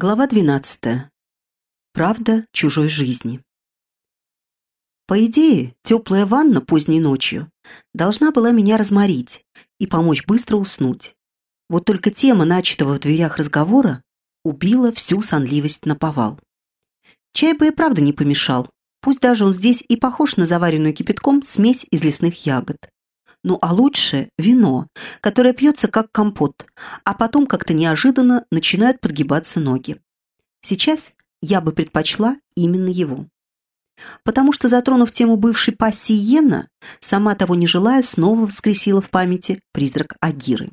Глава 12. Правда чужой жизни. По идее, теплая ванна поздней ночью должна была меня разморить и помочь быстро уснуть. Вот только тема начатого в дверях разговора убила всю сонливость на повал. Чай бы и правда не помешал, пусть даже он здесь и похож на заваренную кипятком смесь из лесных ягод. Ну а лучше вино, которое пьется как компот, а потом как-то неожиданно начинают подгибаться ноги. Сейчас я бы предпочла именно его. Потому что, затронув тему бывшей пассии Йена, сама того не желая, снова воскресила в памяти призрак Агиры.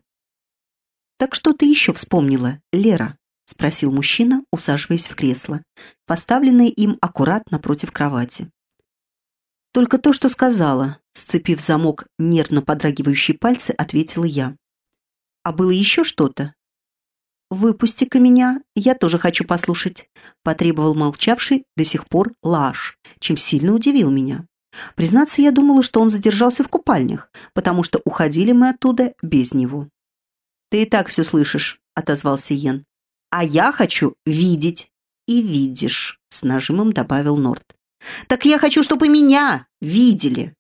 «Так что ты еще вспомнила, Лера?» — спросил мужчина, усаживаясь в кресло, поставленное им аккурат напротив кровати. «Только то, что сказала», — сцепив замок нервно подрагивающие пальцы, ответила я. «А было еще что-то?» «Выпусти-ка меня, я тоже хочу послушать», — потребовал молчавший до сих пор Лаш, чем сильно удивил меня. Признаться, я думала, что он задержался в купальнях, потому что уходили мы оттуда без него. «Ты и так все слышишь», — отозвался Йен. «А я хочу видеть». «И видишь», — с нажимом добавил Норт. Так я хочу, чтобы меня видели!»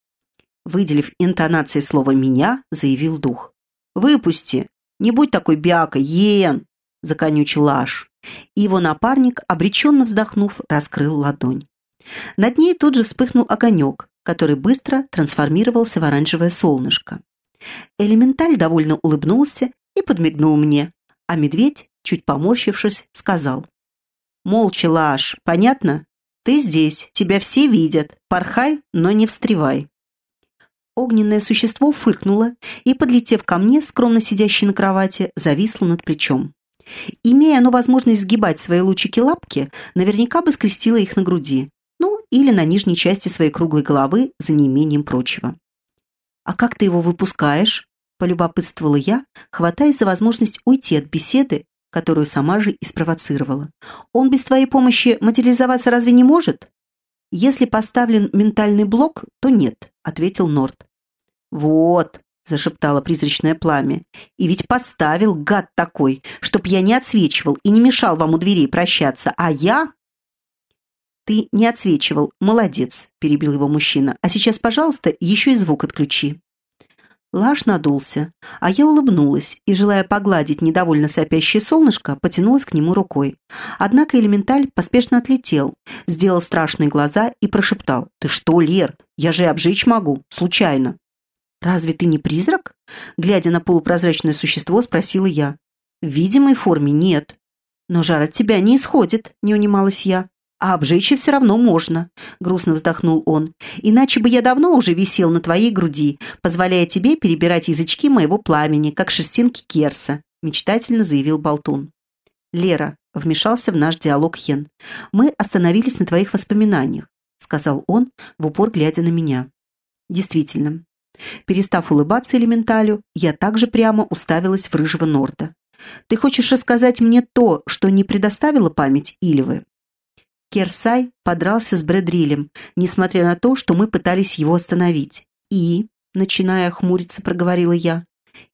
Выделив интонацией слова «меня», заявил дух. «Выпусти! Не будь такой бякой, Йен!» Законючил Аш. И его напарник, обреченно вздохнув, раскрыл ладонь. Над ней тут же вспыхнул огонек, который быстро трансформировался в оранжевое солнышко. Элементаль довольно улыбнулся и подмигнул мне, а медведь, чуть поморщившись, сказал. «Молча, Лаш, понятно? Ты здесь, тебя все видят. Порхай, но не встревай». Огненное существо фыркнуло и, подлетев ко мне, скромно сидящей на кровати, зависло над плечом. Имея оно возможность сгибать свои лучики-лапки, наверняка бы скрестило их на груди, ну, или на нижней части своей круглой головы, за неимением прочего. «А как ты его выпускаешь?» – полюбопытствовала я, хватаясь за возможность уйти от беседы которую сама же и спровоцировала. Он без твоей помощи материализоваться разве не может? Если поставлен ментальный блок, то нет, ответил Норт. Вот, зашептало призрачное пламя. И ведь поставил, гад такой, чтоб я не отсвечивал и не мешал вам у дверей прощаться, а я... Ты не отсвечивал, молодец, перебил его мужчина. А сейчас, пожалуйста, еще и звук отключи. Лаш надулся, а я улыбнулась и, желая погладить недовольно сопящее солнышко, потянулась к нему рукой. Однако элементаль поспешно отлетел, сделал страшные глаза и прошептал. «Ты что, Лер? Я же обжечь могу. Случайно». «Разве ты не призрак?» Глядя на полупрозрачное существо, спросила я. «В видимой форме нет». «Но жар от тебя не исходит», — не унималась я. «А обжечь все равно можно», — грустно вздохнул он. «Иначе бы я давно уже висел на твоей груди, позволяя тебе перебирать язычки моего пламени, как шерстинки Керса», — мечтательно заявил Болтун. «Лера», — вмешался в наш диалог Йен, — «мы остановились на твоих воспоминаниях», — сказал он, в упор глядя на меня. «Действительно». Перестав улыбаться элементалю, я также прямо уставилась в рыжего Норда. «Ты хочешь рассказать мне то, что не предоставила память Ильвы?» Керсай подрался с Брэдрилем, несмотря на то, что мы пытались его остановить. И, начиная хмуриться, проговорила я,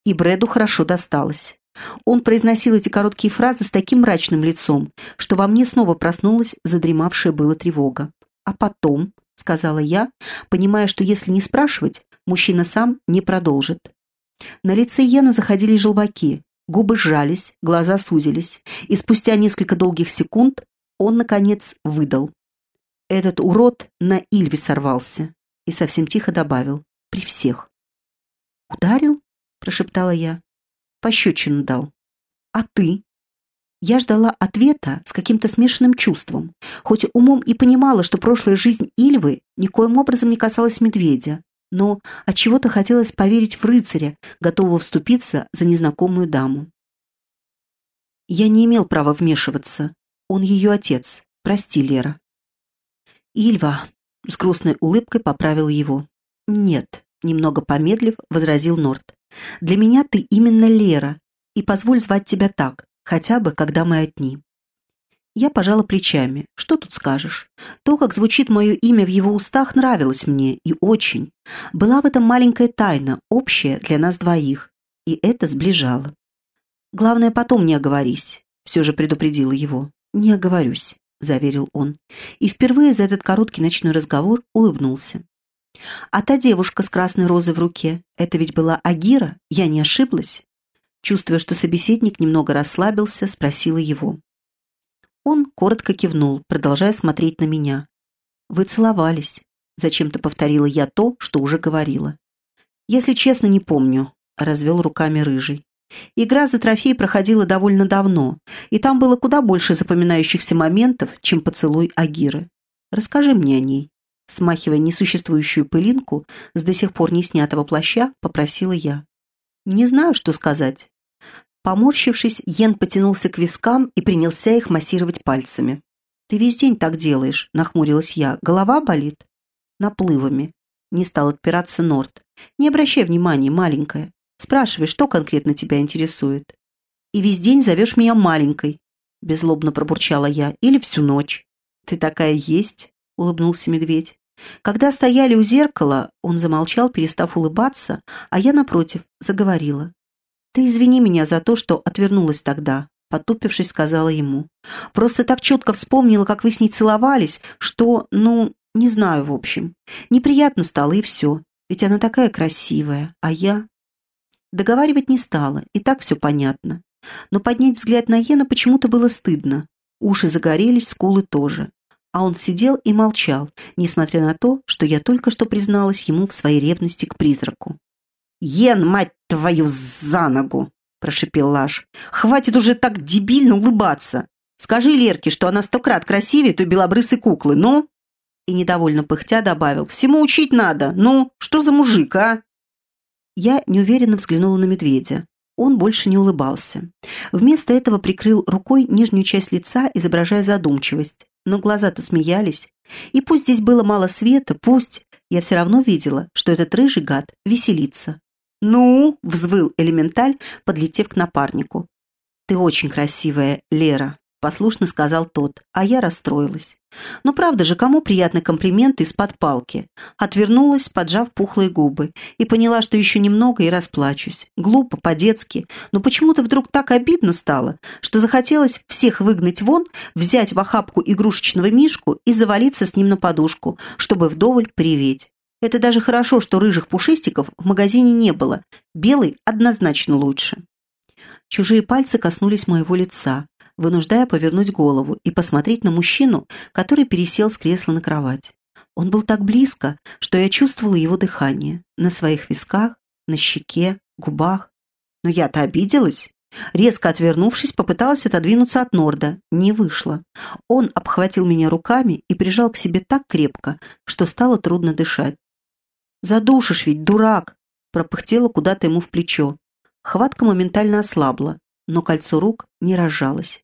и Брэду хорошо досталось. Он произносил эти короткие фразы с таким мрачным лицом, что во мне снова проснулась задремавшая была тревога. «А потом», — сказала я, понимая, что если не спрашивать, мужчина сам не продолжит. На лице Йена заходили желваки, губы сжались, глаза сузились, и спустя несколько долгих секунд он, наконец, выдал. Этот урод на Ильве сорвался и совсем тихо добавил. При всех. «Ударил?» – прошептала я. «Пощечину дал. А ты?» Я ждала ответа с каким-то смешанным чувством, хоть умом и понимала, что прошлая жизнь Ильвы никоим образом не касалась медведя, но от чего то хотелось поверить в рыцаря, готового вступиться за незнакомую даму. Я не имел права вмешиваться, он ее отец. Прости, Лера». «Ильва», — с грустной улыбкой поправил его. «Нет», — немного помедлив, возразил Норт. «Для меня ты именно Лера, и позволь звать тебя так, хотя бы, когда мы одни». Я пожала плечами. Что тут скажешь? То, как звучит мое имя в его устах, нравилось мне, и очень. Была в этом маленькая тайна, общая для нас двоих, и это сближало. «Главное, потом не оговорись», — все же предупредила его. «Не оговорюсь», — заверил он. И впервые за этот короткий ночной разговор улыбнулся. «А та девушка с красной розой в руке, это ведь была Агира? Я не ошиблась?» Чувствуя, что собеседник немного расслабился, спросила его. Он коротко кивнул, продолжая смотреть на меня. «Вы целовались», — зачем-то повторила я то, что уже говорила. «Если честно, не помню», — развел руками рыжий. Игра за трофей проходила довольно давно, и там было куда больше запоминающихся моментов, чем поцелуй Агиры. Расскажи мне о ней. Смахивая несуществующую пылинку с до сих пор не снятого плаща, попросила я. Не знаю, что сказать. Поморщившись, Йен потянулся к вискам и принялся их массировать пальцами. «Ты весь день так делаешь», — нахмурилась я. «Голова болит?» «Наплывами». Не стал отпираться Норт. «Не обращай внимания, маленькая. Спрашивай, что конкретно тебя интересует. И весь день зовешь меня маленькой», — беззлобно пробурчала я. «Или всю ночь». «Ты такая есть», — улыбнулся медведь. Когда стояли у зеркала, он замолчал, перестав улыбаться, а я, напротив, заговорила. «Ты извини меня за то, что отвернулась тогда», потупившись, сказала ему. «Просто так четко вспомнила, как вы с ней целовались, что, ну, не знаю, в общем. Неприятно стало, и все. Ведь она такая красивая, а я...» Договаривать не стала, и так все понятно. Но поднять взгляд на Йена почему-то было стыдно. Уши загорелись, скулы тоже. А он сидел и молчал, несмотря на то, что я только что призналась ему в своей ревности к призраку. «Йен, мать твою, за ногу!» – прошипел Лаш. «Хватит уже так дебильно улыбаться! Скажи Лерке, что она сто крат красивее той белобрысой куклы, ну?» И недовольно пыхтя добавил. «Всему учить надо! Ну, что за мужик, а?» Я неуверенно взглянула на медведя. Он больше не улыбался. Вместо этого прикрыл рукой нижнюю часть лица, изображая задумчивость. Но глаза-то смеялись. И пусть здесь было мало света, пусть, я все равно видела, что этот рыжий гад веселится. «Ну!» — взвыл элементаль, подлетев к напарнику. «Ты очень красивая, Лера», — послушно сказал тот, а я расстроилась. Но правда же, кому приятны комплименты из-под палки? Отвернулась, поджав пухлые губы, и поняла, что еще немного и расплачусь. Глупо, по-детски, но почему-то вдруг так обидно стало, что захотелось всех выгнать вон, взять в охапку игрушечного мишку и завалиться с ним на подушку, чтобы вдоволь приветь. Это даже хорошо, что рыжих пушистиков в магазине не было. Белый однозначно лучше. Чужие пальцы коснулись моего лица, вынуждая повернуть голову и посмотреть на мужчину, который пересел с кресла на кровать. Он был так близко, что я чувствовала его дыхание на своих висках, на щеке, губах. Но я-то обиделась. Резко отвернувшись, попыталась отодвинуться от Норда. Не вышло. Он обхватил меня руками и прижал к себе так крепко, что стало трудно дышать. «Задушишь ведь, дурак!» пропыхтела куда-то ему в плечо. Хватка моментально ослабла, но кольцо рук не разжалось.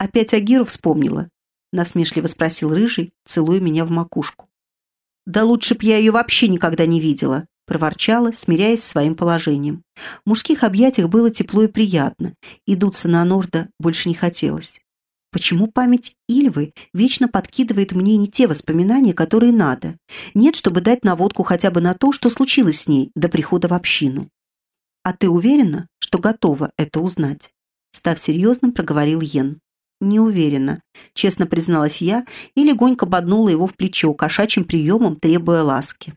«Опять Агиру вспомнила?» насмешливо спросил Рыжий, целуя меня в макушку. «Да лучше б я ее вообще никогда не видела», проворчала, смиряясь с своим положением. В мужских объятиях было тепло и приятно, и на Норда больше не хотелось. Почему память Ильвы вечно подкидывает мне не те воспоминания, которые надо? Нет, чтобы дать наводку хотя бы на то, что случилось с ней до прихода в общину. А ты уверена, что готова это узнать? Став серьезным, проговорил Йен. Не уверена, честно призналась я и легонько боднула его в плечо, кошачьим приемом требуя ласки.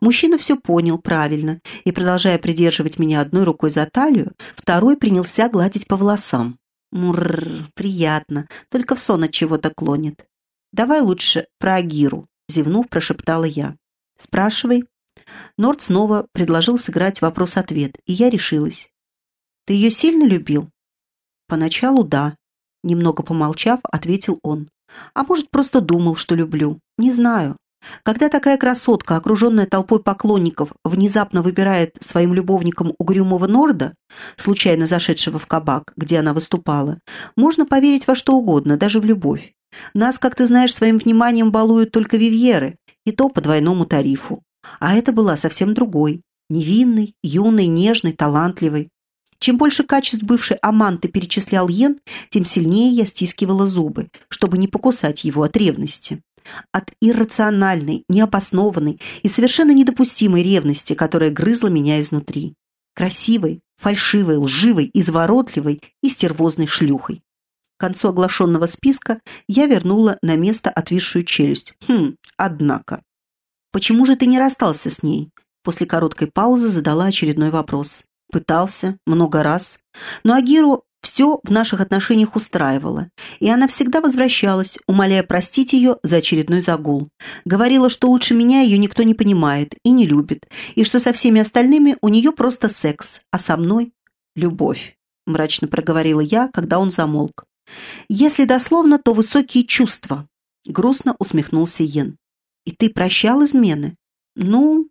Мужчина все понял правильно и, продолжая придерживать меня одной рукой за талию, второй принялся гладить по волосам. Мурр, приятно, только в сон от чего-то клонит. Давай лучше про Агиру, зевнув, прошептала я. Спрашивай. Норд снова предложил сыграть вопрос-ответ, и я решилась. Ты ее сильно любил? Поначалу да. Немного помолчав, ответил он. А может, просто думал, что люблю. Не знаю. Когда такая красотка, окруженная толпой поклонников, внезапно выбирает своим любовником угрюмого Норда, случайно зашедшего в кабак, где она выступала, можно поверить во что угодно, даже в любовь. Нас, как ты знаешь, своим вниманием балуют только вивьеры, и то по двойному тарифу. А это была совсем другой, невинной, юной, нежной, талантливой. Чем больше качеств бывшей Аманты перечислял Йен, тем сильнее я стискивала зубы, чтобы не покусать его от ревности от иррациональной, необоснованной и совершенно недопустимой ревности, которая грызла меня изнутри. Красивой, фальшивой, лживой, изворотливой и стервозной шлюхой. К концу оглашенного списка я вернула на место отвисшую челюсть. Хм, однако. «Почему же ты не расстался с ней?» После короткой паузы задала очередной вопрос. Пытался, много раз. Но Агиру все в наших отношениях устраивало, и она всегда возвращалась, умоляя простить ее за очередной загул. Говорила, что лучше меня ее никто не понимает и не любит, и что со всеми остальными у нее просто секс, а со мной – любовь, мрачно проговорила я, когда он замолк. Если дословно, то высокие чувства, грустно усмехнулся Йен. И ты прощал измены? Ну,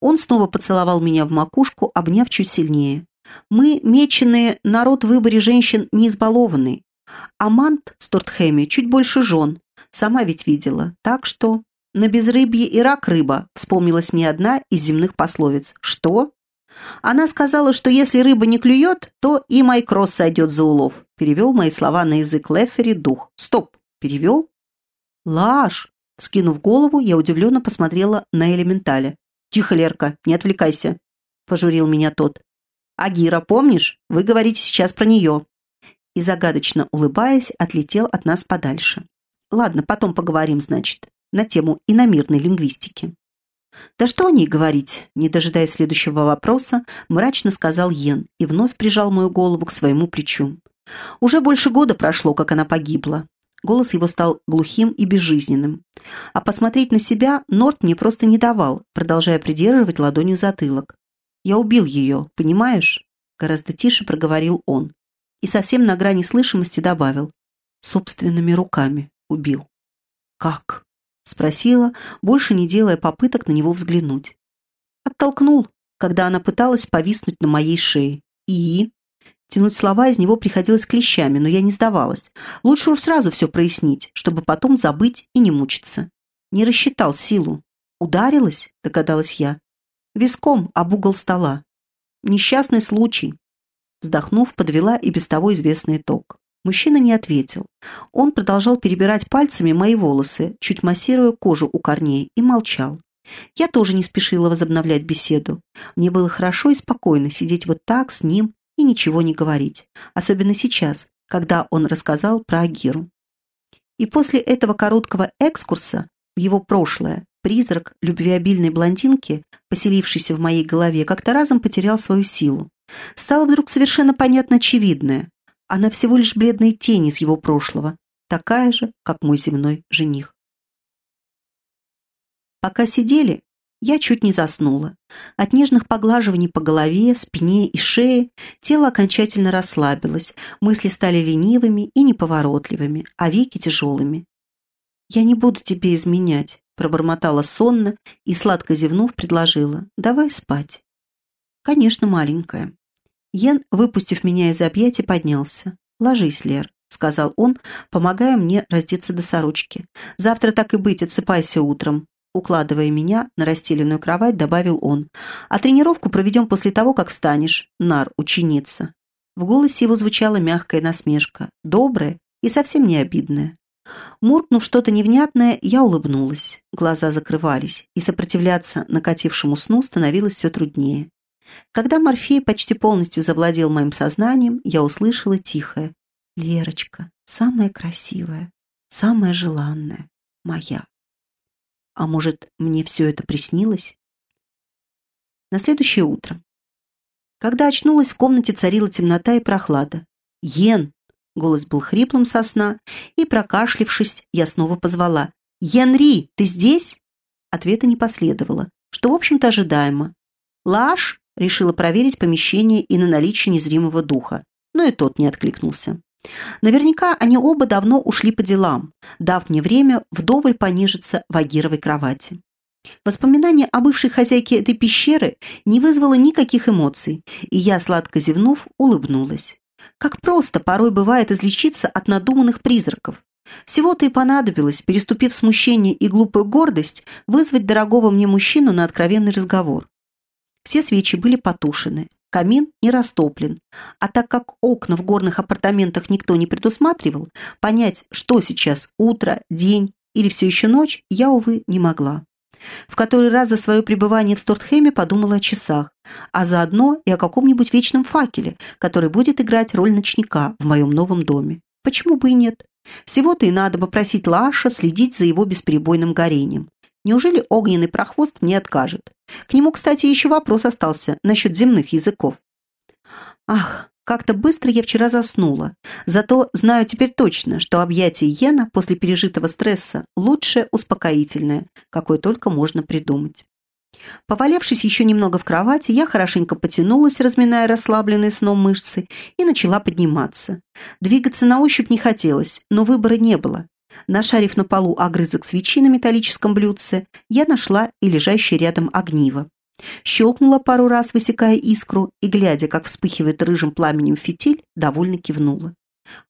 он снова поцеловал меня в макушку, обняв чуть сильнее. Мы, меченые, народ в выборе женщин не избалованный. Амант в Стортхэме чуть больше жен, сама ведь видела. Так что на безрыбье и рак рыба, вспомнилась мне одна из земных пословиц. Что? Она сказала, что если рыба не клюет, то и Майкросс сойдет за улов. Перевел мои слова на язык Леффери дух. Стоп, перевел? Лаш. Скинув голову, я удивленно посмотрела на элементаля. «Тихо, Лерка, не отвлекайся», – пожурил меня тот. «Агира, помнишь? Вы говорите сейчас про нее». И загадочно улыбаясь, отлетел от нас подальше. Ладно, потом поговорим, значит, на тему иномирной лингвистики. «Да что о ней говорить?» Не дожидаясь следующего вопроса, мрачно сказал Йен и вновь прижал мою голову к своему плечу. «Уже больше года прошло, как она погибла. Голос его стал глухим и безжизненным. А посмотреть на себя Норт мне просто не давал, продолжая придерживать ладонью затылок. Я убил ее, понимаешь?» Гораздо тише проговорил он. И совсем на грани слышимости добавил. «Собственными руками убил». «Как?» Спросила, больше не делая попыток на него взглянуть. Оттолкнул, когда она пыталась повиснуть на моей шее. И? Тянуть слова из него приходилось клещами, но я не сдавалась. Лучше уж сразу все прояснить, чтобы потом забыть и не мучиться. Не рассчитал силу. Ударилась, догадалась я. Виском об угол стола. Несчастный случай. Вздохнув, подвела и без того известный итог. Мужчина не ответил. Он продолжал перебирать пальцами мои волосы, чуть массируя кожу у корней, и молчал. Я тоже не спешила возобновлять беседу. Мне было хорошо и спокойно сидеть вот так с ним и ничего не говорить. Особенно сейчас, когда он рассказал про Агиру. И после этого короткого экскурса в его прошлое Призрак любвеобильной блондинки, поселившийся в моей голове, как-то разом потерял свою силу. Стало вдруг совершенно понятно очевидное. Она всего лишь бледная тень из его прошлого, такая же, как мой земной жених. Пока сидели, я чуть не заснула. От нежных поглаживаний по голове, спине и шее тело окончательно расслабилось, мысли стали ленивыми и неповоротливыми, а веки тяжелыми. «Я не буду тебе изменять», Пробормотала сонно и, сладко зевнув, предложила. «Давай спать». «Конечно, маленькая». Йен, выпустив меня из объятий, поднялся. «Ложись, Лер», — сказал он, помогая мне раздеться до сорочки. «Завтра так и быть, отсыпайся утром». Укладывая меня на расстеленную кровать, добавил он. «А тренировку проведем после того, как встанешь, нар, ученица». В голосе его звучала мягкая насмешка, добрая и совсем не обидная. Муркнув что-то невнятное, я улыбнулась. Глаза закрывались, и сопротивляться накатившему сну становилось все труднее. Когда Морфей почти полностью завладел моим сознанием, я услышала тихое «Лерочка, самая красивая, самая желанная, моя». А может, мне все это приснилось? На следующее утро. Когда очнулась, в комнате царила темнота и прохлада. «Йен!» Голос был хриплым со сна, и, прокашлившись, я снова позвала. «Янри, ты здесь?» Ответа не последовало, что, в общем-то, ожидаемо. «Лаш?» — решила проверить помещение и на наличие незримого духа, но и тот не откликнулся. Наверняка они оба давно ушли по делам, дав мне время вдоволь понижиться в агировой кровати. Воспоминание о бывшей хозяйке этой пещеры не вызвало никаких эмоций, и я, сладко зевнув, улыбнулась. Как просто порой бывает излечиться от надуманных призраков. Всего-то и понадобилось, переступив смущение и глупую гордость, вызвать дорогого мне мужчину на откровенный разговор. Все свечи были потушены, камин не растоплен, а так как окна в горных апартаментах никто не предусматривал, понять, что сейчас утро, день или все еще ночь, я, увы, не могла. В который раз за свое пребывание в Стортхеме подумала о часах, а заодно и о каком-нибудь вечном факеле, который будет играть роль ночника в моем новом доме. Почему бы и нет? Всего-то и надо попросить Лаша следить за его бесперебойным горением. Неужели огненный прохвост мне откажет? К нему, кстати, еще вопрос остался насчет земных языков. Ах, как-то быстро я вчера заснула. Зато знаю теперь точно, что объятие Йена после пережитого стресса лучшее успокоительное, какое только можно придумать. Повалявшись еще немного в кровати, я хорошенько потянулась, разминая расслабленные сном мышцы, и начала подниматься. Двигаться на ощупь не хотелось, но выбора не было. Нашарив на полу огрызок свечи на металлическом блюдце, я нашла и лежащий рядом огниво. Щелкнула пару раз, высекая искру, и, глядя, как вспыхивает рыжим пламенем фитиль, довольно кивнула.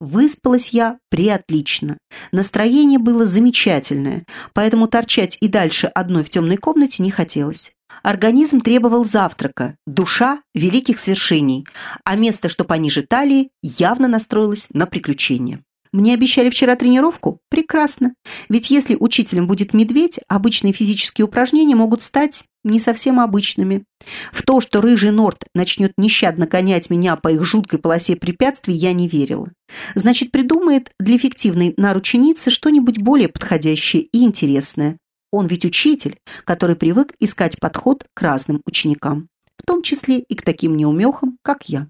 Выспалась я приотлично. Настроение было замечательное, поэтому торчать и дальше одной в темной комнате не хотелось. Организм требовал завтрака, душа – великих свершений, а место, что пониже талии, явно настроилось на приключения. Мне обещали вчера тренировку? Прекрасно. Ведь если учителем будет медведь, обычные физические упражнения могут стать не совсем обычными. В то, что рыжий Норт начнет нещадно гонять меня по их жуткой полосе препятствий, я не верила. Значит, придумает для эффективной нарученицы что-нибудь более подходящее и интересное. Он ведь учитель, который привык искать подход к разным ученикам, в том числе и к таким неумехам, как я.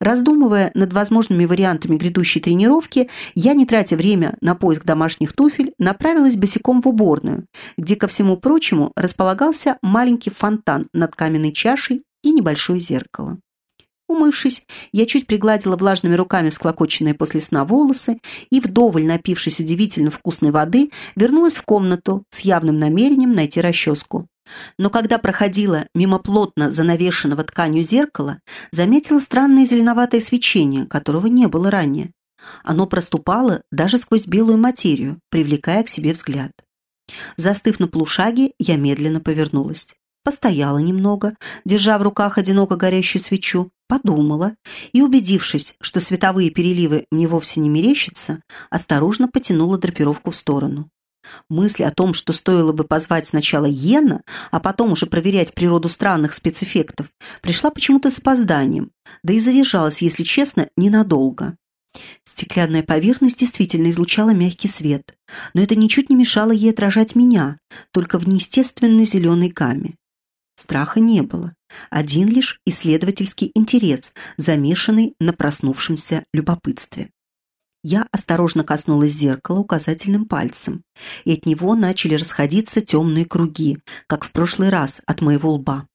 Раздумывая над возможными вариантами грядущей тренировки, я, не тратя время на поиск домашних туфель, направилась босиком в уборную, где, ко всему прочему, располагался маленький фонтан над каменной чашей и небольшое зеркало. Умывшись, я чуть пригладила влажными руками всклокоченные после сна волосы и, вдоволь напившись удивительно вкусной воды, вернулась в комнату с явным намерением найти расческу. Но когда проходила мимо плотно занавешенного тканью зеркала, заметила странное зеленоватое свечение, которого не было ранее. Оно проступало даже сквозь белую материю, привлекая к себе взгляд. Застыв на полушаге, я медленно повернулась. Постояла немного, держа в руках одиноко горящую свечу, подумала и, убедившись, что световые переливы мне вовсе не мерещатся, осторожно потянула драпировку в сторону. Мысль о том, что стоило бы позвать сначала Йена, а потом уже проверять природу странных спецэффектов, пришла почему-то с опозданием, да и заряжалась, если честно, ненадолго. Стеклянная поверхность действительно излучала мягкий свет, но это ничуть не мешало ей отражать меня, только в неестественной зеленой гамме. Страха не было, один лишь исследовательский интерес, замешанный на проснувшемся любопытстве. Я осторожно коснулась зеркала указательным пальцем, и от него начали расходиться темные круги, как в прошлый раз от моего лба.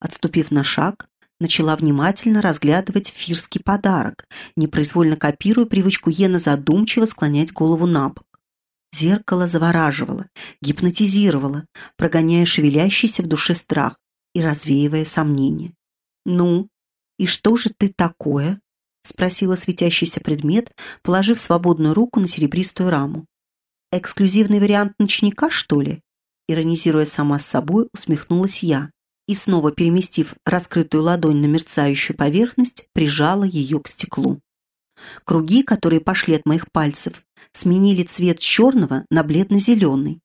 Отступив на шаг, начала внимательно разглядывать фирский подарок, непроизвольно копируя привычку Йена задумчиво склонять голову на бок. Зеркало завораживало, гипнотизировало, прогоняя шевелящийся в душе страх и развеивая сомнения. «Ну, и что же ты такое?» — спросила светящийся предмет, положив свободную руку на серебристую раму. «Эксклюзивный вариант ночника, что ли?» Иронизируя сама с собой, усмехнулась я и, снова переместив раскрытую ладонь на мерцающую поверхность, прижала ее к стеклу. Круги, которые пошли от моих пальцев, сменили цвет черного на бледно-зеленый,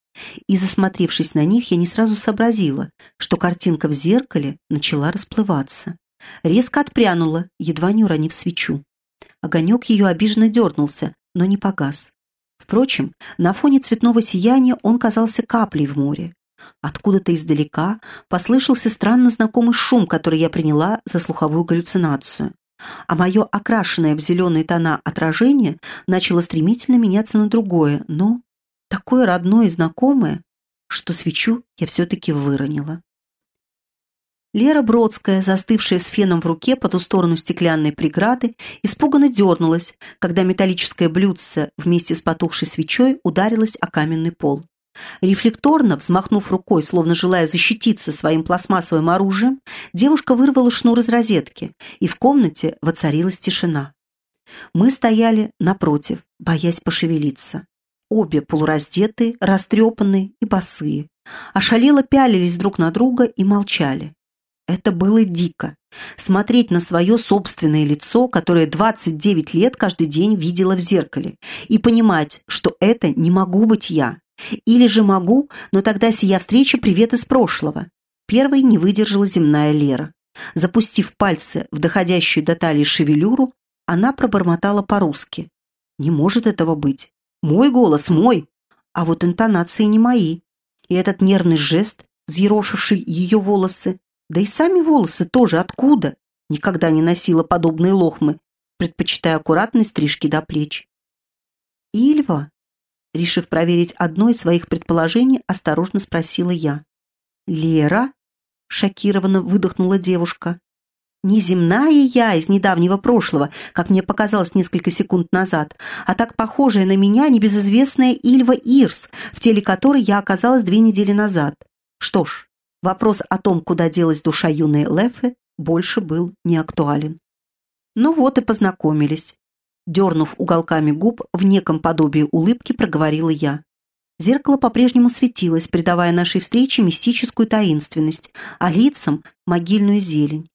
и, засмотревшись на них, я не сразу сообразила, что картинка в зеркале начала расплываться. Резко отпрянула, едва не уронив свечу. Огонек ее обиженно дернулся, но не погас. Впрочем, на фоне цветного сияния он казался каплей в море. Откуда-то издалека послышался странно знакомый шум, который я приняла за слуховую галлюцинацию. А мое окрашенное в зеленые тона отражение начало стремительно меняться на другое, но такое родное и знакомое, что свечу я все-таки выронила. Лера Бродская, застывшая с феном в руке по ту сторону стеклянной преграды, испуганно дернулась, когда металлическое блюдце вместе с потухшей свечой ударилось о каменный пол. Рефлекторно, взмахнув рукой, словно желая защититься своим пластмассовым оружием, девушка вырвала шнур из розетки, и в комнате воцарилась тишина. Мы стояли напротив, боясь пошевелиться. Обе полураздетые, растрепанные и босые. Ошалело пялились друг на друга и молчали. Это было дико. Смотреть на свое собственное лицо, которое 29 лет каждый день видела в зеркале, и понимать, что это не могу быть я. Или же могу, но тогда сия встреча привет из прошлого. Первой не выдержала земная Лера. Запустив пальцы в доходящую до талии шевелюру, она пробормотала по-русски. Не может этого быть. Мой голос, мой, а вот интонации не мои. И этот нервный жест, взъерошивший ее волосы, да и сами волосы тоже откуда? Никогда не носила подобные лохмы, предпочитая аккуратной стрижки до плеч. «Ильва?» Решив проверить одно из своих предположений, осторожно спросила я. «Лера?» — шокированно выдохнула девушка. Неземная я из недавнего прошлого, как мне показалось несколько секунд назад, а так похожая на меня небезызвестная Ильва Ирс, в теле которой я оказалась две недели назад. Что ж, вопрос о том, куда делась душа юной Лефы, больше был не актуален. Ну вот и познакомились. Дернув уголками губ, в неком подобии улыбки проговорила я. Зеркало по-прежнему светилось, придавая нашей встрече мистическую таинственность, а лицам – могильную зелень.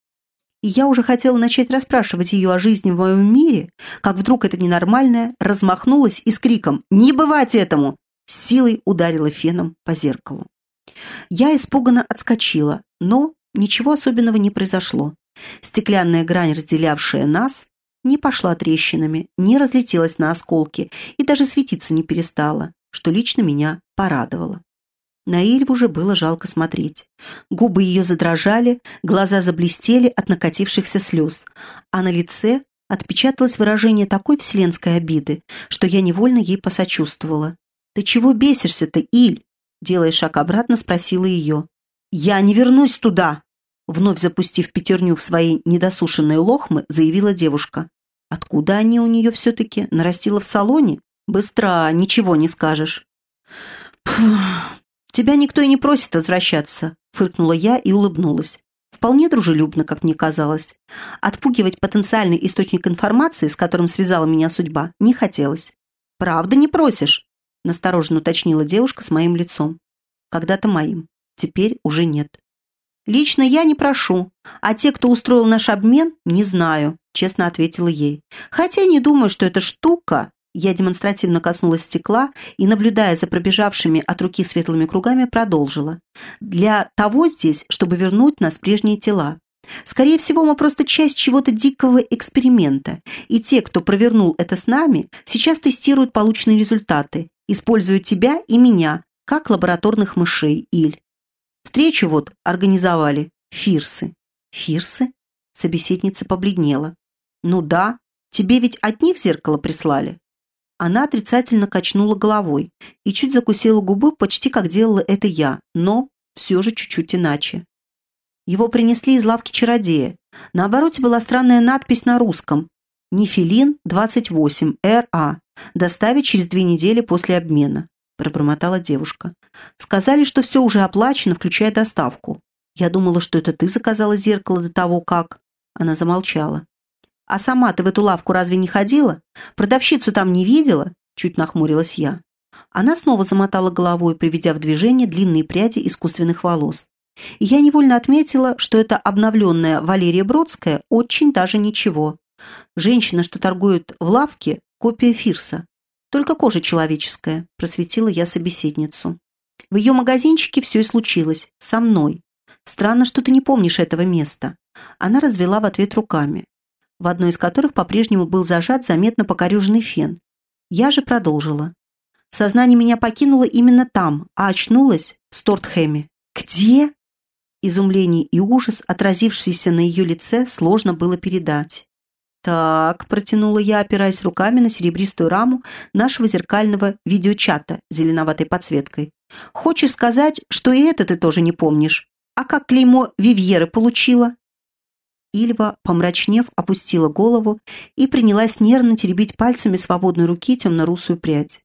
И я уже хотела начать расспрашивать ее о жизни в моем мире, как вдруг эта ненормальная размахнулась и с криком «Не бывать этому!» с силой ударила феном по зеркалу. Я испуганно отскочила, но ничего особенного не произошло. Стеклянная грань, разделявшая нас, не пошла трещинами, не разлетелась на осколки и даже светиться не перестала, что лично меня порадовало. На Ильву уже было жалко смотреть. Губы ее задрожали, глаза заблестели от накатившихся слез, а на лице отпечаталось выражение такой вселенской обиды, что я невольно ей посочувствовала. «Ты чего бесишься-то, Иль?» Делая шаг обратно, спросила ее. «Я не вернусь туда!» Вновь запустив пятерню в свои недосушенные лохмы, заявила девушка. Откуда они у нее все-таки? Нарастила в салоне? Быстро, ничего не скажешь. тебя никто и не просит возвращаться, фыркнула я и улыбнулась. Вполне дружелюбно, как мне казалось. Отпугивать потенциальный источник информации, с которым связала меня судьба, не хотелось. «Правда не просишь?» – настороженно уточнила девушка с моим лицом. «Когда-то моим. Теперь уже нет». «Лично я не прошу, а те, кто устроил наш обмен, не знаю», честно ответила ей. «Хотя не думаю, что эта штука...» Я демонстративно коснулась стекла и, наблюдая за пробежавшими от руки светлыми кругами, продолжила. «Для того здесь, чтобы вернуть нас прежние тела. Скорее всего, мы просто часть чего-то дикого эксперимента, и те, кто провернул это с нами, сейчас тестируют полученные результаты, используя тебя и меня, как лабораторных мышей, Иль. Встречу вот организовали. Фирсы. Фирсы? Собеседница побледнела. Ну да, тебе ведь от них зеркало прислали. Она отрицательно качнула головой и чуть закусила губы, почти как делала это я, но все же чуть-чуть иначе. Его принесли из лавки чародея. На обороте была странная надпись на русском «Нефилин 28 РА. Доставить через две недели после обмена пробормотала девушка. «Сказали, что все уже оплачено, включая доставку. Я думала, что это ты заказала зеркало до того, как...» Она замолчала. «А сама ты в эту лавку разве не ходила? Продавщицу там не видела?» Чуть нахмурилась я. Она снова замотала головой, приведя в движение длинные пряди искусственных волос. Я невольно отметила, что эта обновленная Валерия Бродская очень даже ничего. Женщина, что торгует в лавке, копия Фирса. Только кожа человеческая, просветила я собеседницу. В ее магазинчике все и случилось. Со мной. Странно, что ты не помнишь этого места. Она развела в ответ руками, в одной из которых по-прежнему был зажат заметно покореженный фен. Я же продолжила. Сознание меня покинуло именно там, а очнулась в Стортхэме. Где? Изумление и ужас, отразившиеся на ее лице, сложно было передать. «Так», – протянула я, опираясь руками на серебристую раму нашего зеркального видеочата с зеленоватой подсветкой. «Хочешь сказать, что и это ты тоже не помнишь? А как клеймо Вивьеры получила?» Ильва, помрачнев, опустила голову и принялась нервно теребить пальцами свободной руки темно-русую прядь.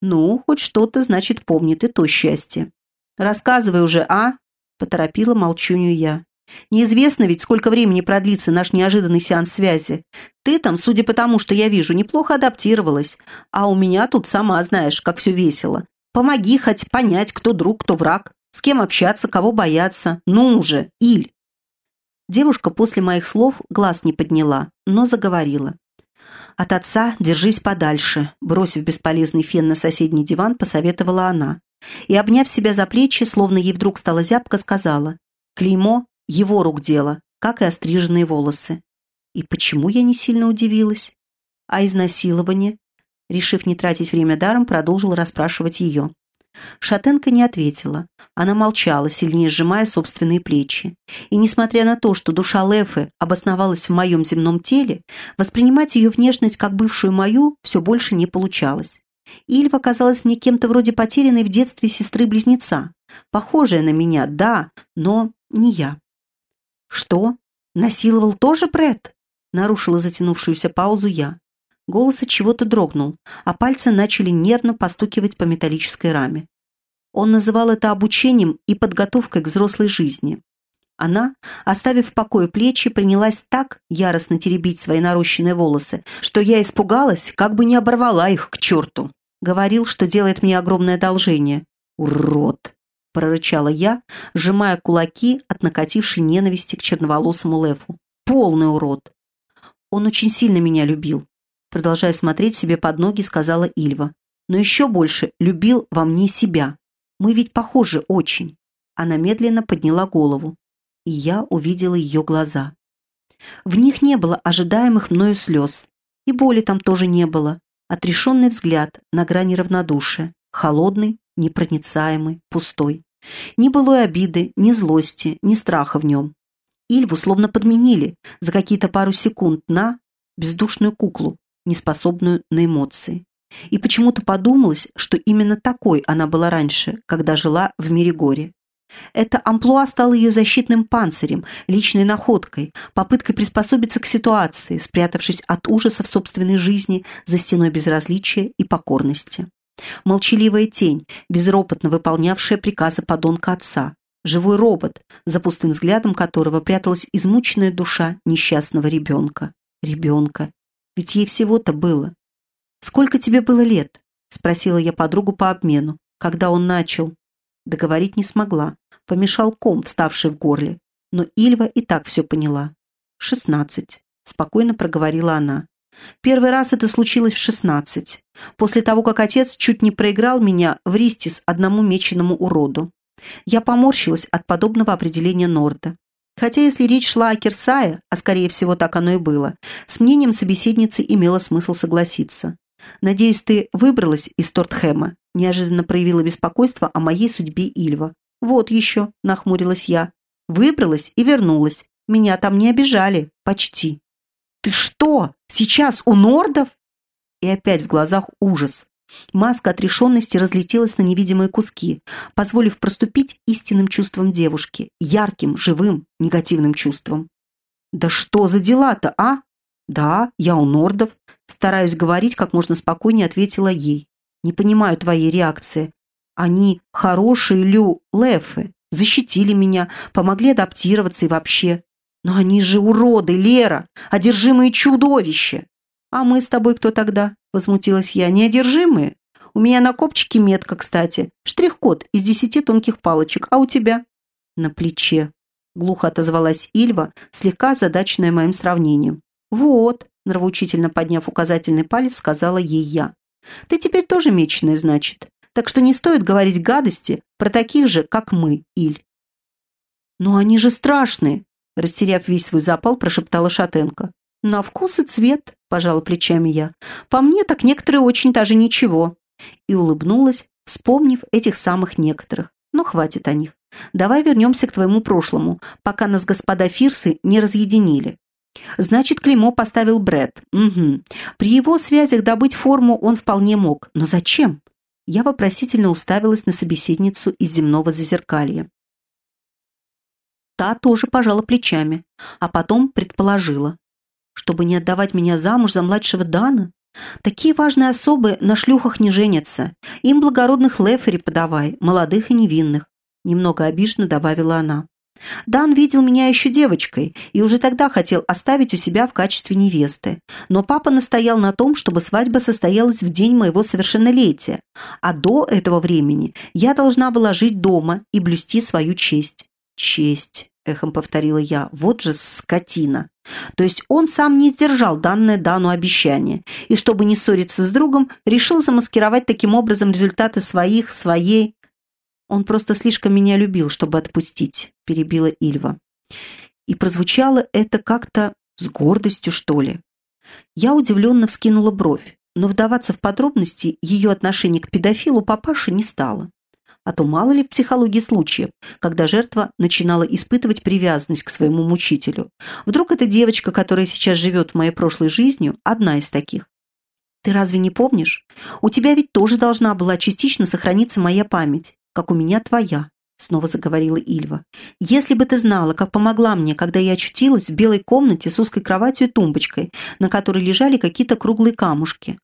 «Ну, хоть что-то, значит, помнит и то счастье. Рассказывай уже, а?» – поторопила молчунью я. Неизвестно ведь, сколько времени продлится наш неожиданный сеанс связи. Ты там, судя по тому, что я вижу, неплохо адаптировалась. А у меня тут сама знаешь, как все весело. Помоги хоть понять, кто друг, кто враг, с кем общаться, кого бояться. Ну уже, Иль!» Девушка после моих слов глаз не подняла, но заговорила. «От отца держись подальше», бросив бесполезный фен на соседний диван, посоветовала она. И, обняв себя за плечи, словно ей вдруг стала зябко, сказала. «Клеймо его рук дело, как и остриженные волосы. И почему я не сильно удивилась? А изнасилование? Решив не тратить время даром, продолжил расспрашивать ее. Шатенка не ответила. Она молчала, сильнее сжимая собственные плечи. И несмотря на то, что душа Лефы обосновалась в моем земном теле, воспринимать ее внешность как бывшую мою все больше не получалось. Ильва казалась мне кем-то вроде потерянной в детстве сестры-близнеца. Похожая на меня, да, но не я. «Что? Насиловал тоже Брэд?» Нарушила затянувшуюся паузу я. Голос от чего-то дрогнул, а пальцы начали нервно постукивать по металлической раме. Он называл это обучением и подготовкой к взрослой жизни. Она, оставив в покое плечи, принялась так яростно теребить свои нарощенные волосы, что я испугалась, как бы не оборвала их к черту. Говорил, что делает мне огромное одолжение. «Урод!» – прорычала я, сжимая кулаки от накатившей ненависти к черноволосому Лефу. «Полный урод!» Он очень сильно меня любил. Продолжая смотреть себе под ноги, сказала Ильва. Но еще больше любил во мне себя. Мы ведь похожи очень. Она медленно подняла голову. И я увидела ее глаза. В них не было ожидаемых мною слез. И боли там тоже не было. Отрешенный взгляд на грани равнодушия. Холодный, непроницаемый, пустой. Ни былой обиды, ни злости, ни страха в нем. Ильву словно подменили за какие-то пару секунд на бездушную куклу, неспособную на эмоции. И почему-то подумалось, что именно такой она была раньше, когда жила в мире горе. Это амплуа стало ее защитным панцирем, личной находкой, попыткой приспособиться к ситуации, спрятавшись от ужасов собственной жизни за стеной безразличия и покорности. Молчаливая тень, безропотно выполнявшая приказы подонка отца. Живой робот, за пустым взглядом которого пряталась измученная душа несчастного ребенка. Ребенка, ведь ей всего-то было. «Сколько тебе было лет?» — спросила я подругу по обмену, когда он начал. Договорить не смогла. Помешал ком, вставший в горле. Но Ильва и так все поняла. «Шестнадцать», — спокойно проговорила она. «Первый раз это случилось в шестнадцать, после того, как отец чуть не проиграл меня в ристис одному меченому уроду. Я поморщилась от подобного определения Норда. Хотя если речь шла о Кирсае, а скорее всего так оно и было, с мнением собеседницы имело смысл согласиться. «Надеюсь, ты выбралась из Тортхэма?» Неожиданно проявила беспокойство о моей судьбе Ильва. «Вот еще», – нахмурилась я. «Выбралась и вернулась. Меня там не обижали. Почти». «Ты что, сейчас у Нордов?» И опять в глазах ужас. Маска отрешенности разлетелась на невидимые куски, позволив проступить истинным чувством девушки, ярким, живым, негативным чувством. «Да что за дела-то, а?» «Да, я у Нордов», стараюсь говорить как можно спокойнее, ответила ей. «Не понимаю твоей реакции. Они хорошие Лю Лефы, защитили меня, помогли адаптироваться и вообще. Но они же уроды, Лера, одержимые чудовища!» «А мы с тобой кто тогда?» – возмутилась я. «Неодержимые? У меня на копчике метка, кстати. Штрих-код из десяти тонких палочек. А у тебя?» «На плече», – глухо отозвалась Ильва, слегка задачная моим сравнением. «Вот», – нравоучительно подняв указательный палец, сказала ей я. «Ты теперь тоже меченая, значит. Так что не стоит говорить гадости про таких же, как мы, Иль». «Но они же страшные», – растеряв весь свой запал, прошептала Шатенко. «На вкус и цвет», – пожала плечами я. «По мне так некоторые очень даже ничего». И улыбнулась, вспомнив этих самых некоторых. Но хватит о них. Давай вернемся к твоему прошлому, пока нас господа Фирсы не разъединили. Значит, клеймо поставил Брэд. Угу. При его связях добыть форму он вполне мог. Но зачем? Я вопросительно уставилась на собеседницу из земного зазеркалья. Та тоже пожала плечами, а потом предположила чтобы не отдавать меня замуж за младшего Дана? Такие важные особы на шлюхах не женятся. Им благородных лефери подавай, молодых и невинных. Немного обиженно добавила она. Дан видел меня еще девочкой и уже тогда хотел оставить у себя в качестве невесты. Но папа настоял на том, чтобы свадьба состоялась в день моего совершеннолетия. А до этого времени я должна была жить дома и блюсти свою честь. Честь эхом повторила я. Вот же скотина. То есть он сам не сдержал данное Дану обещание, и чтобы не ссориться с другом, решил замаскировать таким образом результаты своих, своей... Он просто слишком меня любил, чтобы отпустить, перебила Ильва. И прозвучало это как-то с гордостью, что ли. Я удивленно вскинула бровь. но вдаваться в подробности ее отношения к педофилу папаши не стала. А то мало ли в психологии случаев, когда жертва начинала испытывать привязанность к своему мучителю. Вдруг эта девочка, которая сейчас живет моей прошлой жизнью, одна из таких. Ты разве не помнишь? У тебя ведь тоже должна была частично сохраниться моя память, как у меня твоя. Снова заговорила Ильва. «Если бы ты знала, как помогла мне, когда я очутилась в белой комнате с узкой кроватью и тумбочкой, на которой лежали какие-то круглые камушки.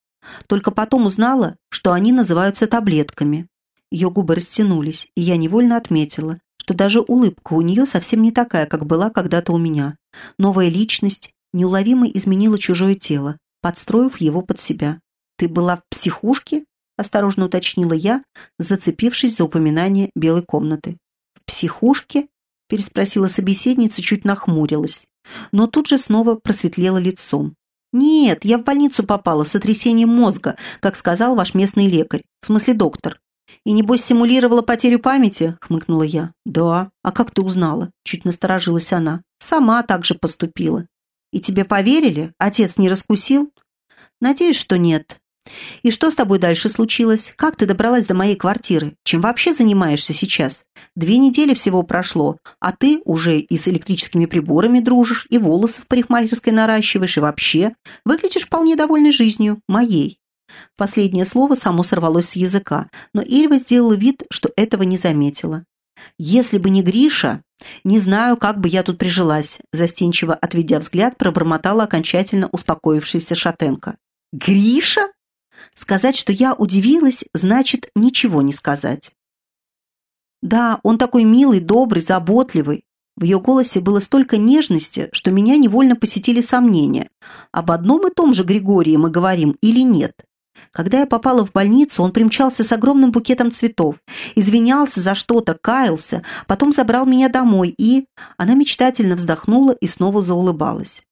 Только потом узнала, что они называются таблетками. Ее губы растянулись, и я невольно отметила, что даже улыбка у нее совсем не такая, как была когда-то у меня. Новая личность неуловимо изменила чужое тело, подстроив его под себя. «Ты была в психушке?» – осторожно уточнила я, зацепившись за упоминание белой комнаты. «В психушке?» – переспросила собеседница, чуть нахмурилась, но тут же снова просветлела лицом. «Нет, я в больницу попала с сотрясением мозга, как сказал ваш местный лекарь, в смысле доктор. «И небось симулировала потерю памяти?» — хмыкнула я. «Да. А как ты узнала?» — чуть насторожилась она. «Сама так же поступила». «И тебе поверили? Отец не раскусил?» «Надеюсь, что нет. И что с тобой дальше случилось? Как ты добралась до моей квартиры? Чем вообще занимаешься сейчас? Две недели всего прошло, а ты уже и с электрическими приборами дружишь, и волосы в парикмахерской наращиваешь, и вообще выглядишь вполне довольной жизнью, моей. Последнее слово само сорвалось с языка, но Ильва сделала вид, что этого не заметила. «Если бы не Гриша, не знаю, как бы я тут прижилась», застенчиво отведя взгляд, пробормотала окончательно успокоившаяся Шатенко. «Гриша?» Сказать, что я удивилась, значит ничего не сказать. Да, он такой милый, добрый, заботливый. В ее голосе было столько нежности, что меня невольно посетили сомнения. Об одном и том же Григории мы говорим или нет? Когда я попала в больницу, он примчался с огромным букетом цветов, извинялся за что-то, каялся, потом забрал меня домой и... Она мечтательно вздохнула и снова заулыбалась.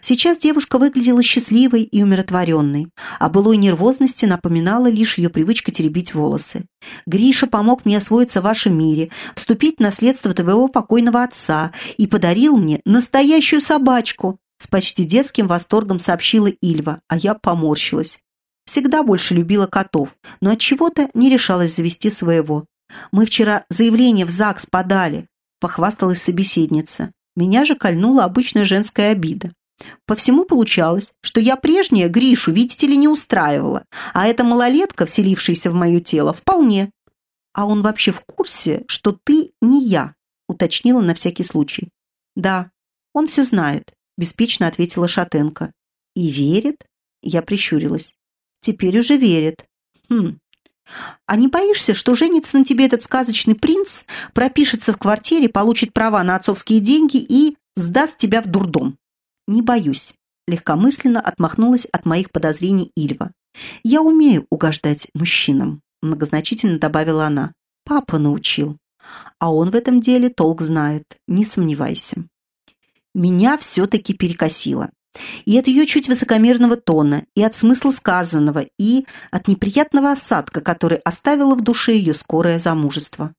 Сейчас девушка выглядела счастливой и умиротворенной, а былой нервозности напоминала лишь ее привычка теребить волосы. «Гриша помог мне освоиться в вашем мире, вступить в наследство твоего покойного отца и подарил мне настоящую собачку», с почти детским восторгом сообщила Ильва, а я поморщилась. Всегда больше любила котов, но от чего то не решалась завести своего. «Мы вчера заявление в ЗАГС подали», – похвасталась собеседница. Меня же кольнула обычная женская обида. По всему получалось, что я прежняя Гришу, видите ли, не устраивала, а эта малолетка, вселившаяся в мое тело, вполне. А он вообще в курсе, что ты не я, уточнила на всякий случай. Да, он все знает, беспечно ответила Шатенко. И верит? Я прищурилась. Теперь уже верит. Хм. А не боишься, что женится на тебе этот сказочный принц, пропишется в квартире, получит права на отцовские деньги и сдаст тебя в дурдом? Не боюсь. Легкомысленно отмахнулась от моих подозрений Ильва. Я умею угождать мужчинам, многозначительно добавила она. Папа научил. А он в этом деле толк знает, не сомневайся. Меня все-таки перекосило. И от ее чуть высокомерного тона, и от смысла сказанного, и от неприятного осадка, который оставило в душе ее скорое замужество.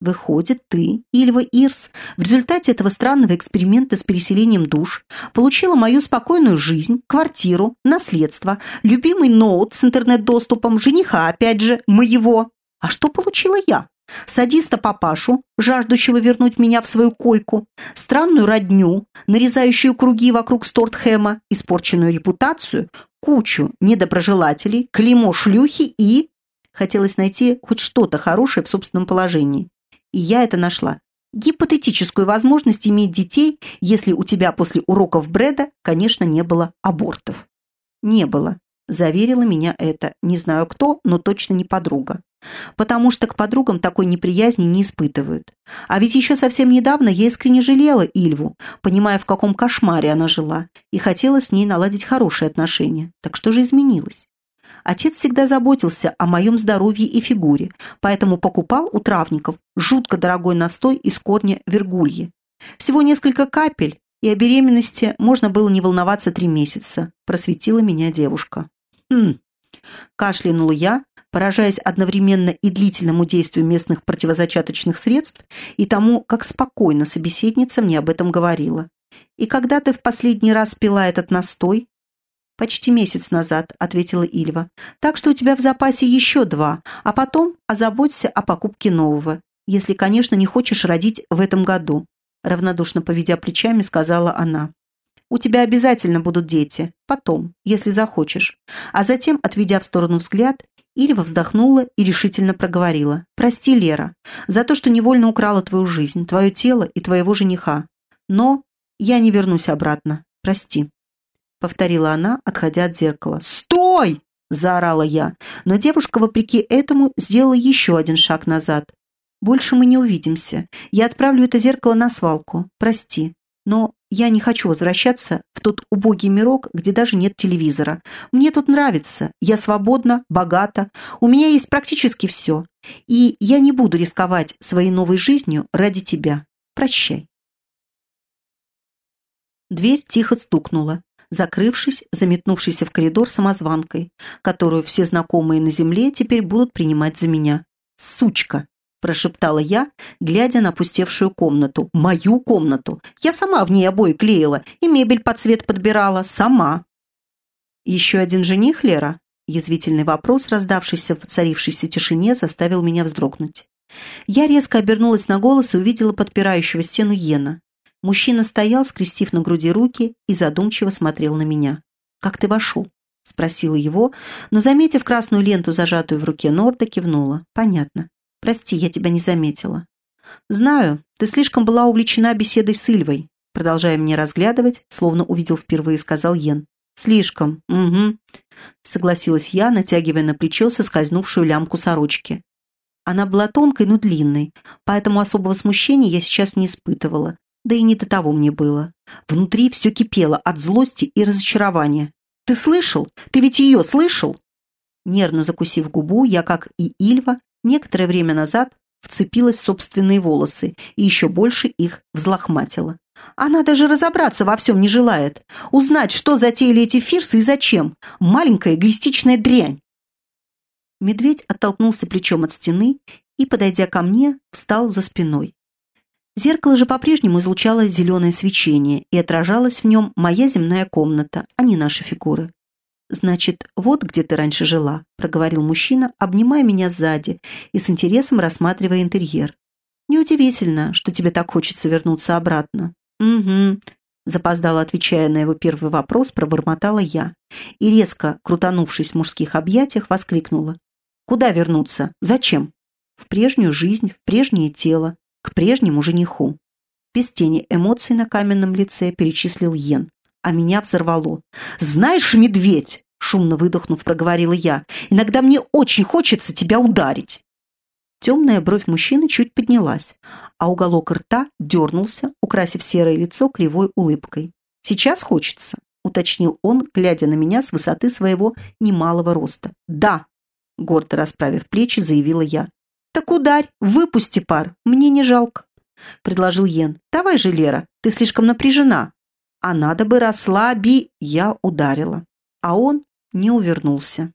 Выходит, ты, Ильва Ирс, в результате этого странного эксперимента с переселением душ получила мою спокойную жизнь, квартиру, наследство, любимый ноут с интернет-доступом, жениха, опять же, моего. А что получила я? садиста-папашу, жаждущего вернуть меня в свою койку, странную родню, нарезающую круги вокруг Стортхэма, испорченную репутацию, кучу недоброжелателей, клеймо шлюхи и... Хотелось найти хоть что-то хорошее в собственном положении. И я это нашла. Гипотетическую возможность иметь детей, если у тебя после уроков Брэда, конечно, не было абортов. Не было. Заверила меня это. Не знаю кто, но точно не подруга потому что к подругам такой неприязни не испытывают. А ведь еще совсем недавно я искренне жалела Ильву, понимая, в каком кошмаре она жила, и хотела с ней наладить хорошие отношения. Так что же изменилось? Отец всегда заботился о моем здоровье и фигуре, поэтому покупал у травников жутко дорогой настой из корня вергульи. Всего несколько капель, и о беременности можно было не волноваться три месяца, просветила меня девушка. Хм, кашлянула я, поражаясь одновременно и длительному действию местных противозачаточных средств, и тому, как спокойно собеседница мне об этом говорила. «И когда ты в последний раз пила этот настой?» «Почти месяц назад», — ответила Ильва. «Так что у тебя в запасе еще два, а потом озаботься о покупке нового, если, конечно, не хочешь родить в этом году», равнодушно поведя плечами, сказала она. «У тебя обязательно будут дети. Потом, если захочешь». А затем, отведя в сторону взгляд, Ильва вздохнула и решительно проговорила. «Прости, Лера, за то, что невольно украла твою жизнь, твое тело и твоего жениха. Но я не вернусь обратно. Прости». — повторила она, отходя от зеркала. «Стой!» — заорала я. Но девушка, вопреки этому, сделала еще один шаг назад. «Больше мы не увидимся. Я отправлю это зеркало на свалку. Прости. Но я не хочу возвращаться в тот убогий мирок, где даже нет телевизора. Мне тут нравится. Я свободна, богата. У меня есть практически все. И я не буду рисковать своей новой жизнью ради тебя. Прощай». Дверь тихо стукнула закрывшись, заметнувшейся в коридор самозванкой, которую все знакомые на земле теперь будут принимать за меня. «Сучка!» – прошептала я, глядя на опустевшую комнату. «Мою комнату! Я сама в ней обои клеила и мебель под цвет подбирала. Сама!» «Еще один жених, Лера?» Язвительный вопрос, раздавшийся в царившейся тишине, заставил меня вздрогнуть. Я резко обернулась на голос и увидела подпирающего стену Йена. Мужчина стоял, скрестив на груди руки, и задумчиво смотрел на меня. «Как ты вошел?» – спросила его, но, заметив красную ленту, зажатую в руке Норда, кивнула. «Понятно. Прости, я тебя не заметила». «Знаю, ты слишком была увлечена беседой с Ильвой», продолжая меня разглядывать, словно увидел впервые, сказал Йен. «Слишком, угу», согласилась я, натягивая на плечо соскользнувшую лямку сорочки. Она была тонкой, но длинной, поэтому особого смущения я сейчас не испытывала, да и не до того мне было. Внутри все кипело от злости и разочарования. «Ты слышал? Ты ведь ее слышал?» Нервно закусив губу, я, как и Ильва, некоторое время назад вцепилась в собственные волосы и еще больше их взлохматила. Она даже разобраться во всем не желает. Узнать, что затеяли эти фирсы и зачем. Маленькая эгоистичная дрянь. Медведь оттолкнулся плечом от стены и, подойдя ко мне, встал за спиной. Зеркало же по-прежнему излучало зеленое свечение, и отражалась в нем моя земная комната, а не наши фигуры. «Значит, вот где ты раньше жила», — проговорил мужчина, обнимая меня сзади и с интересом рассматривая интерьер. «Неудивительно, что тебе так хочется вернуться обратно». «Угу», — запоздала, отвечая на его первый вопрос, пробормотала я и, резко крутанувшись в мужских объятиях, воскликнула. «Куда вернуться? Зачем?» «В прежнюю жизнь, в прежнее тело, к прежнему жениху. Без тени эмоций на каменном лице перечислил Йен, а меня взорвало. «Знаешь, медведь!» – шумно выдохнув, проговорила я. «Иногда мне очень хочется тебя ударить!» Темная бровь мужчины чуть поднялась, а уголок рта дернулся, украсив серое лицо кривой улыбкой. «Сейчас хочется», — уточнил он, глядя на меня с высоты своего немалого роста. «Да», — гордо расправив плечи, заявила я. «Так ударь, выпусти пар, мне не жалко», — предложил Йен. «Давай же, Лера, ты слишком напряжена». А надо бы расслаби, я ударила. А он не увернулся.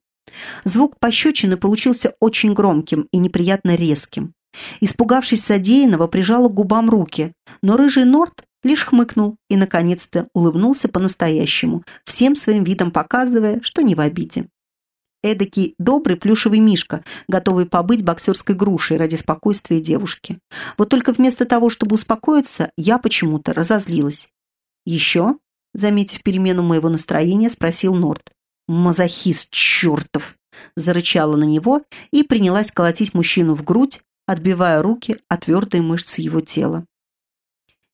Звук пощечины получился очень громким и неприятно резким. Испугавшись содеянного, прижала к губам руки, но рыжий Норт лишь хмыкнул и, наконец-то, улыбнулся по-настоящему, всем своим видом показывая, что не в обиде. Эдакий добрый плюшевый мишка, готовый побыть боксерской грушей ради спокойствия девушки. Вот только вместо того, чтобы успокоиться, я почему-то разозлилась. «Еще?» – заметив перемену моего настроения, спросил Норт. «Мазохист чертов!» – зарычала на него и принялась колотить мужчину в грудь, отбивая руки от твердые мышцы его тела.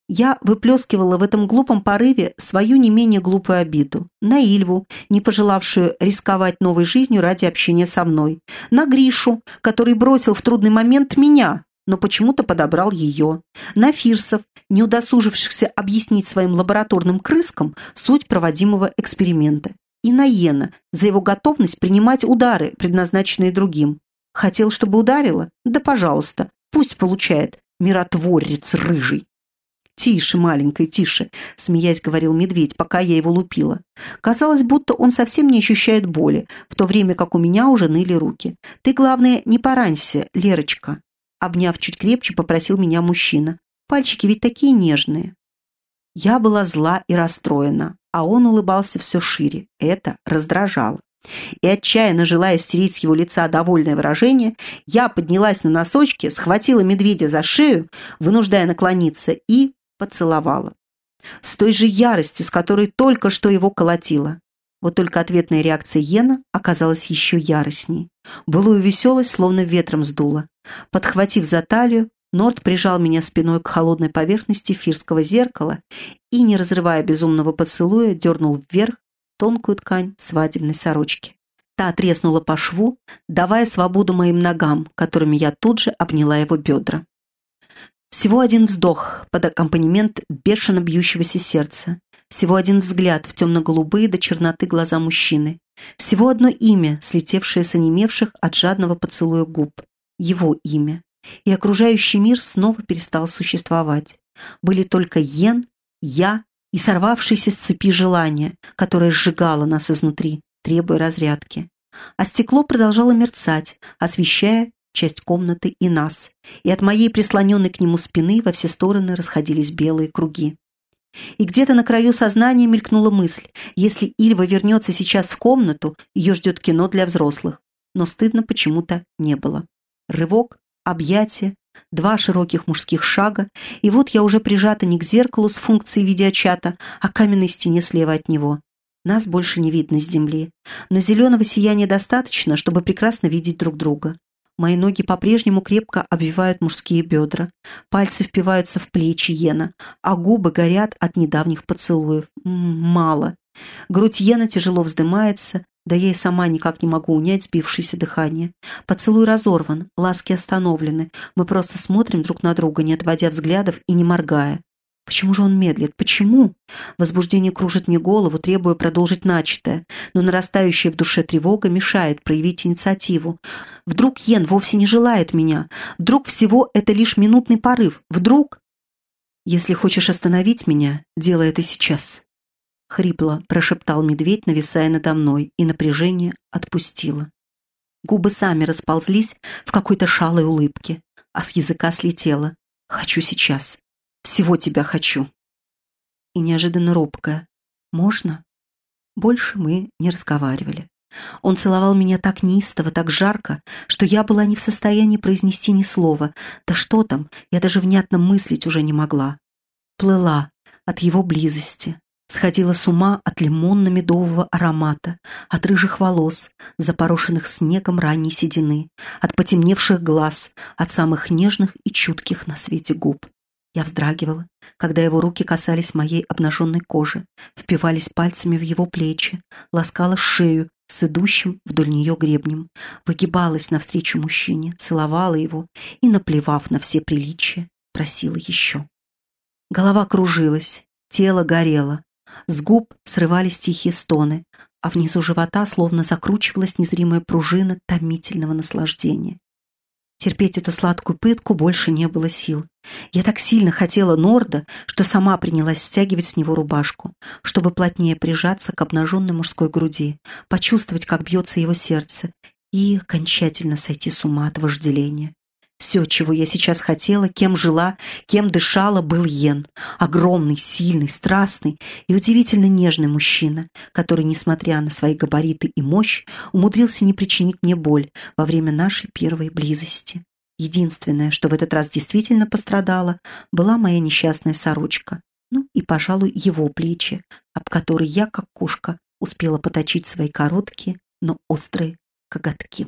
Я выплескивала в этом глупом порыве свою не менее глупую обиду. На Ильву, не пожелавшую рисковать новой жизнью ради общения со мной. На Гришу, который бросил в трудный момент меня, но почему-то подобрал ее. На Фирсов, не удосужившихся объяснить своим лабораторным крыскам суть проводимого эксперимента. И на Йена за его готовность принимать удары, предназначенные другим. Хотел, чтобы ударила? Да пожалуйста, пусть получает, миротворец рыжий. «Тише, маленькая, тише», — смеясь говорил медведь, пока я его лупила. Казалось, будто он совсем не ощущает боли, в то время как у меня уже ныли руки. «Ты, главное, не поранься, Лерочка», — обняв чуть крепче, попросил меня мужчина. «Пальчики ведь такие нежные». Я была зла и расстроена, а он улыбался все шире. Это раздражало. И отчаянно желая стереть с его лица довольное выражение, я поднялась на носочки, схватила медведя за шею, вынуждая наклониться, и поцеловала. С той же яростью, с которой только что его колотила. Вот только ответная реакция Йена оказалась еще яростней. Былую веселость словно ветром сдуло. Подхватив за талию, Норд прижал меня спиной к холодной поверхности фирского зеркала и, не разрывая безумного поцелуя, дернул вверх тонкую ткань свадебной сорочки. Та треснула по шву, давая свободу моим ногам, которыми я тут же обняла его бедра. Всего один вздох под аккомпанемент бешено бьющегося сердца. Всего один взгляд в темно-голубые до черноты глаза мужчины. Всего одно имя, слетевшее с онемевших от жадного поцелуя губ. Его имя и окружающий мир снова перестал существовать. Были только Йен, я и сорвавшиеся с цепи желания, которое сжигало нас изнутри, требуя разрядки. А стекло продолжало мерцать, освещая часть комнаты и нас, и от моей прислоненной к нему спины во все стороны расходились белые круги. И где-то на краю сознания мелькнула мысль, если Ильва вернется сейчас в комнату, ее ждет кино для взрослых. Но стыдно почему-то не было. Рывок, объятия, два широких мужских шага, и вот я уже прижата не к зеркалу с функцией видеочата, а к каменной стене слева от него. Нас больше не видно с земли, но зеленого сияния достаточно, чтобы прекрасно видеть друг друга. Мои ноги по-прежнему крепко обвивают мужские бедра, пальцы впиваются в плечи Йена, а губы горят от недавних поцелуев. Мало. Грудь Йена тяжело вздымается, да я и сама никак не могу унять сбившееся дыхание. Поцелуй разорван, ласки остановлены. Мы просто смотрим друг на друга, не отводя взглядов и не моргая. Почему же он медлит? Почему? Возбуждение кружит мне голову, требуя продолжить начатое, но нарастающая в душе тревога мешает проявить инициативу. Вдруг Йен вовсе не желает меня? Вдруг всего это лишь минутный порыв? Вдруг... Если хочешь остановить меня, делай это сейчас. — хрипло прошептал медведь, нависая надо мной, и напряжение отпустило. Губы сами расползлись в какой-то шалой улыбке, а с языка слетело. «Хочу сейчас. Всего тебя хочу». И неожиданно робкая. «Можно?» Больше мы не разговаривали. Он целовал меня так неистово, так жарко, что я была не в состоянии произнести ни слова. Да что там, я даже внятно мыслить уже не могла. Плыла от его близости, Сходила с ума от лимонно-медового аромата, от рыжих волос, запорошенных снегом ранней седины, от потемневших глаз, от самых нежных и чутких на свете губ. Я вздрагивала, когда его руки касались моей обнаженной кожи, впивались пальцами в его плечи, ласкала шею с идущим вдоль нее гребнем, выгибалась навстречу мужчине, целовала его и, наплевав на все приличия, просила еще. Голова кружилась, тело горело, с губ срывались тихие стоны, а внизу живота словно закручивалась незримая пружина томительного наслаждения. Терпеть эту сладкую пытку больше не было сил. Я так сильно хотела Норда, что сама принялась стягивать с него рубашку, чтобы плотнее прижаться к обнаженной мужской груди, почувствовать, как бьется его сердце, и окончательно сойти с ума от вожделения. Все, чего я сейчас хотела, кем жила, кем дышала, был Йен. Огромный, сильный, страстный и удивительно нежный мужчина, который, несмотря на свои габариты и мощь, умудрился не причинить мне боль во время нашей первой близости. Единственное, что в этот раз действительно пострадало, была моя несчастная сорочка. Ну и, пожалуй, его плечи, об которые я, как кошка, успела поточить свои короткие, но острые коготки.